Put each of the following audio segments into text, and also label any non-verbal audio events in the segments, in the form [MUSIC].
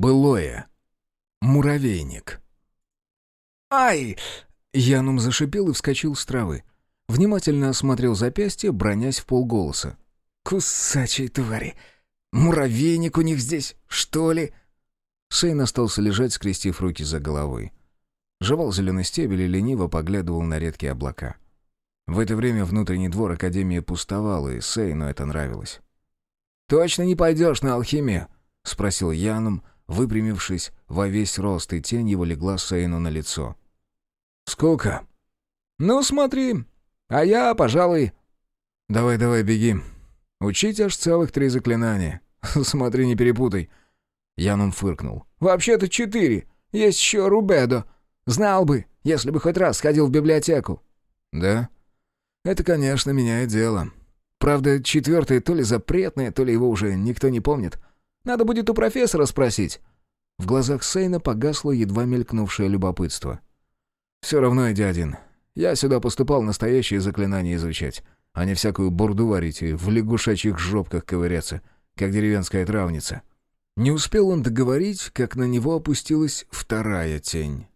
Былое. Муравейник. «Ай!» Янум зашипел и вскочил с травы. Внимательно осмотрел запястье, бронясь в полголоса. «Кусачие твари! Муравейник у них здесь, что ли?» Сейн остался лежать, скрестив руки за головой. Жевал зеленый стебель и лениво поглядывал на редкие облака. В это время внутренний двор Академии пустовал, и Сейну это нравилось. «Точно не пойдешь на алхимию?» — спросил Яном, выпрямившись во весь рост, и тень его легла Сейну на лицо. «Сколько?» «Ну, смотри. А я, пожалуй...» «Давай-давай, беги. Учить аж целых три заклинания. [LAUGHS] Смотри, не перепутай». Янум фыркнул. «Вообще-то четыре. Есть еще Рубедо. Знал бы, если бы хоть раз сходил в библиотеку». «Да? Это, конечно, меняет дело. Правда, четвертое то ли запретное, то ли его уже никто не помнит. Надо будет у профессора спросить». В глазах Сейна погасло едва мелькнувшее любопытство. «Все равно, дядин, я сюда поступал настоящие заклинания изучать, а не всякую бурду варить и в лягушачьих жопках ковыряться, как деревенская травница». Не успел он договорить, как на него опустилась вторая тень.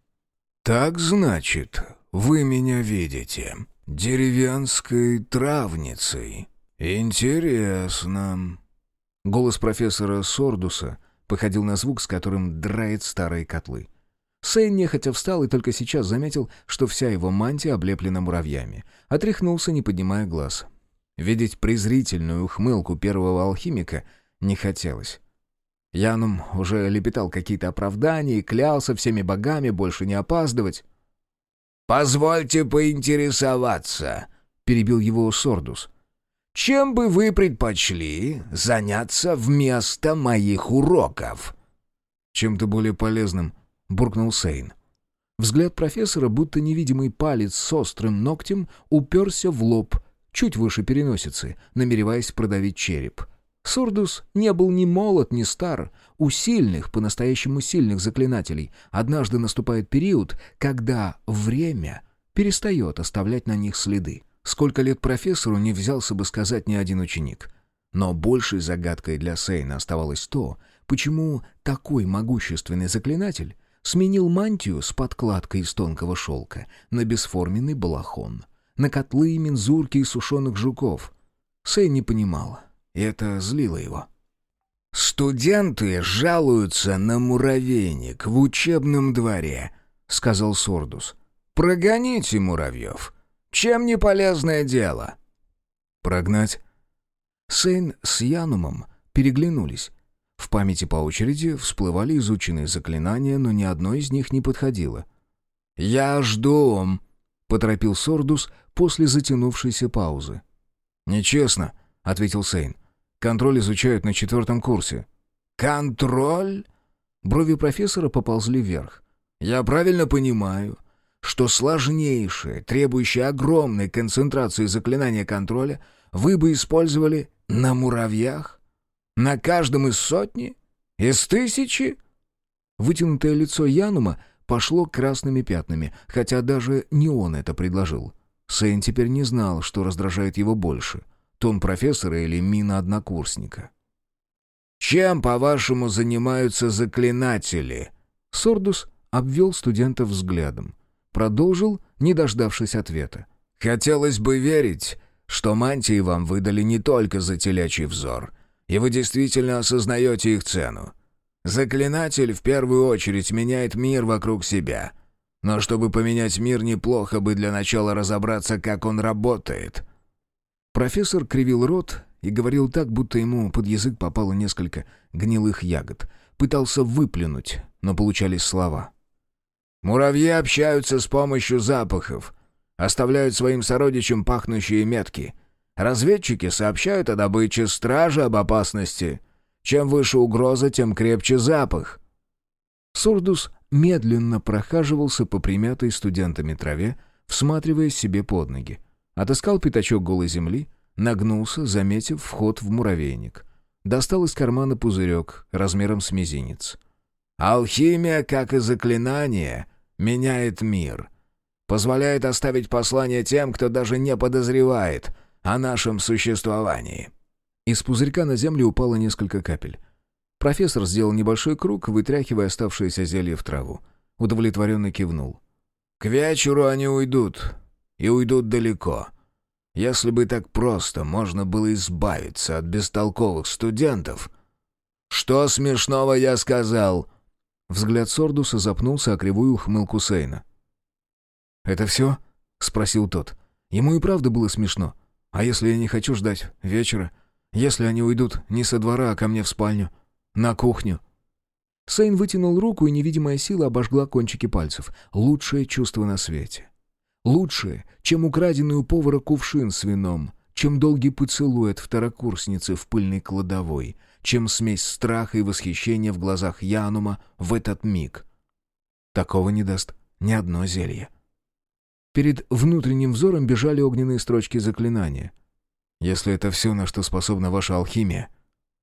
«Так, значит, вы меня видите деревенской травницей. Интересно». Голос профессора Сордуса походил на звук, с которым драет старые котлы. Сейн нехотя встал и только сейчас заметил, что вся его мантия облеплена муравьями. Отряхнулся, не поднимая глаз. Видеть презрительную ухмылку первого алхимика не хотелось. Янум уже лепетал какие-то оправдания и клялся всеми богами больше не опаздывать. «Позвольте поинтересоваться», — перебил его Сордус. «Чем бы вы предпочли заняться вместо моих уроков?» «Чем-то более полезным», — буркнул Сейн. Взгляд профессора, будто невидимый палец с острым ногтем, уперся в лоб, чуть выше переносицы, намереваясь продавить череп — Сурдус не был ни молод, ни стар. У сильных, по-настоящему сильных заклинателей однажды наступает период, когда время перестает оставлять на них следы. Сколько лет профессору не взялся бы сказать ни один ученик. Но большей загадкой для Сейна оставалось то, почему такой могущественный заклинатель сменил мантию с подкладкой из тонкого шелка на бесформенный балахон, на котлы, мензурки и сушеных жуков. Сейн не понимал, и это злило его. «Студенты жалуются на муравейник в учебном дворе», — сказал Сордус. «Прогоните муравьев. Чем не полезное дело?» «Прогнать?» Сейн с Янумом переглянулись. В памяти по очереди всплывали изученные заклинания, но ни одно из них не подходило. «Я жду», — поторопил Сордус после затянувшейся паузы. «Нечестно», — ответил Сейн. Контроль изучают на четвертом курсе». «Контроль?» Брови профессора поползли вверх. «Я правильно понимаю, что сложнейшее, требующее огромной концентрации заклинания контроля вы бы использовали на муравьях? На каждом из сотни? Из тысячи?» Вытянутое лицо Янума пошло красными пятнами, хотя даже не он это предложил. Сейн теперь не знал, что раздражает его больше — Тон профессора или мина однокурсника. «Чем, по-вашему, занимаются заклинатели?» Сордус обвел студентов взглядом. Продолжил, не дождавшись ответа. «Хотелось бы верить, что мантии вам выдали не только за телячий взор, и вы действительно осознаете их цену. Заклинатель в первую очередь меняет мир вокруг себя. Но чтобы поменять мир, неплохо бы для начала разобраться, как он работает. Профессор кривил рот и говорил так, будто ему под язык попало несколько гнилых ягод. Пытался выплюнуть, но получались слова. «Муравьи общаются с помощью запахов, оставляют своим сородичам пахнущие метки. Разведчики сообщают о добыче, стражи об опасности. Чем выше угроза, тем крепче запах». Сурдус медленно прохаживался по примятой студентами траве, всматривая себе под ноги. Отыскал пятачок голой земли, нагнулся, заметив вход в муравейник. Достал из кармана пузырек размером с мизинец. «Алхимия, как и заклинание, меняет мир. Позволяет оставить послание тем, кто даже не подозревает о нашем существовании». Из пузырька на землю упало несколько капель. Профессор сделал небольшой круг, вытряхивая оставшееся зелье в траву. Удовлетворенно кивнул. «К вечеру они уйдут. И уйдут далеко. Если бы так просто можно было избавиться от бестолковых студентов...» «Что смешного я сказал?» Взгляд Сордуса запнулся о кривую ухмылку Сейна. «Это все?» — спросил тот. Ему и правда было смешно. «А если я не хочу ждать вечера? Если они уйдут не со двора, а ко мне в спальню? На кухню?» Сейн вытянул руку, и невидимая сила обожгла кончики пальцев. Лучшее чувство на свете. Лучшее, чем украденный у повара кувшин с вином, чем долгий поцелуй от второкурсницы в пыльной кладовой, чем смесь страха и восхищения в глазах Янума в этот миг. Такого не даст ни одно зелье. Перед внутренним взором бежали огненные строчки заклинания. «Если это все, на что способна ваша алхимия...»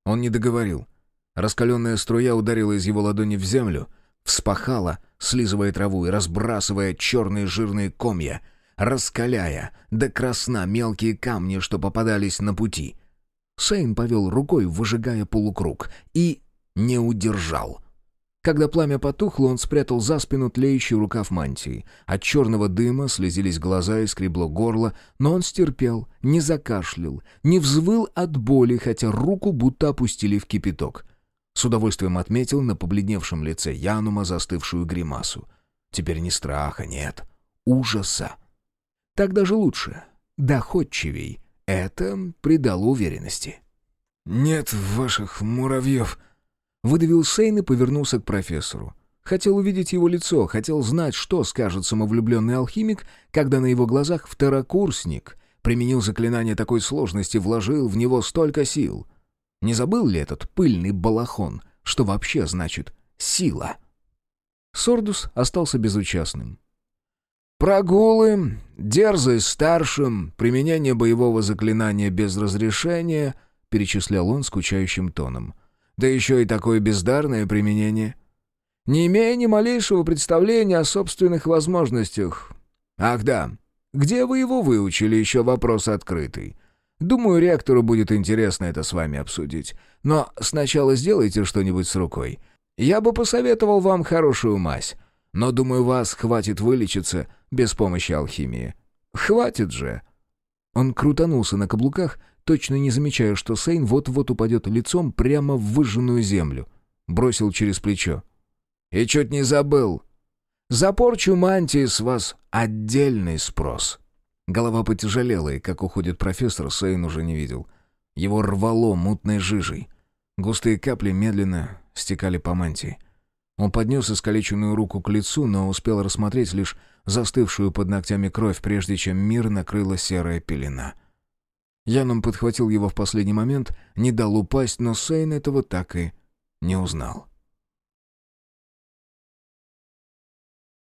Он не договорил. Раскаленная струя ударила из его ладони в землю, вспахала, слизывая траву и разбрасывая черные жирные комья, раскаляя до красна мелкие камни, что попадались на пути. Сейн повел рукой, выжигая полукруг, и не удержал. Когда пламя потухло, он спрятал за спину тлеющий рукав мантии. От черного дыма слезились глаза и скребло горло, но он стерпел, не закашлял, не взвыл от боли, хотя руку будто опустили в кипяток. С удовольствием отметил на побледневшем лице Янума застывшую гримасу. Теперь не страха, нет, ужаса. Так даже лучше, доходчивей. Это придало уверенности. «Нет ваших муравьев», — выдавил Сейн и повернулся к профессору. Хотел увидеть его лицо, хотел знать, что скажет самовлюбленный алхимик, когда на его глазах второкурсник применил заклинание такой сложности, вложил в него столько сил. Не забыл ли этот пыльный балахон, что вообще значит «сила»? Сордус остался безучастным. «Прогулы, дерзость старшим, применение боевого заклинания без разрешения», — перечислял он скучающим тоном. «Да еще и такое бездарное применение. Не имея ни малейшего представления о собственных возможностях. Ах да, где вы его выучили, еще вопрос открытый. Думаю, ректору будет интересно это с вами обсудить. Но сначала сделайте что-нибудь с рукой. Я бы посоветовал вам хорошую мазь. Но, думаю, вас хватит вылечиться без помощи алхимии. Хватит же!» Он крутанулся на каблуках, точно не замечая, что Сейн вот-вот упадет лицом прямо в выжженную землю. Бросил через плечо. «И чуть не забыл. За порчу мантии с вас отдельный спрос». Голова потяжелела, и как уходит профессор, Сейн уже не видел. Его рвало мутной жижей. Густые капли медленно стекали по мантии. Он поднес искалеченную руку к лицу, но успел рассмотреть лишь застывшую под ногтями кровь, прежде чем мир накрыла серая пелена. Янум подхватил его в последний момент, не дал упасть, но Сейн этого так и не узнал.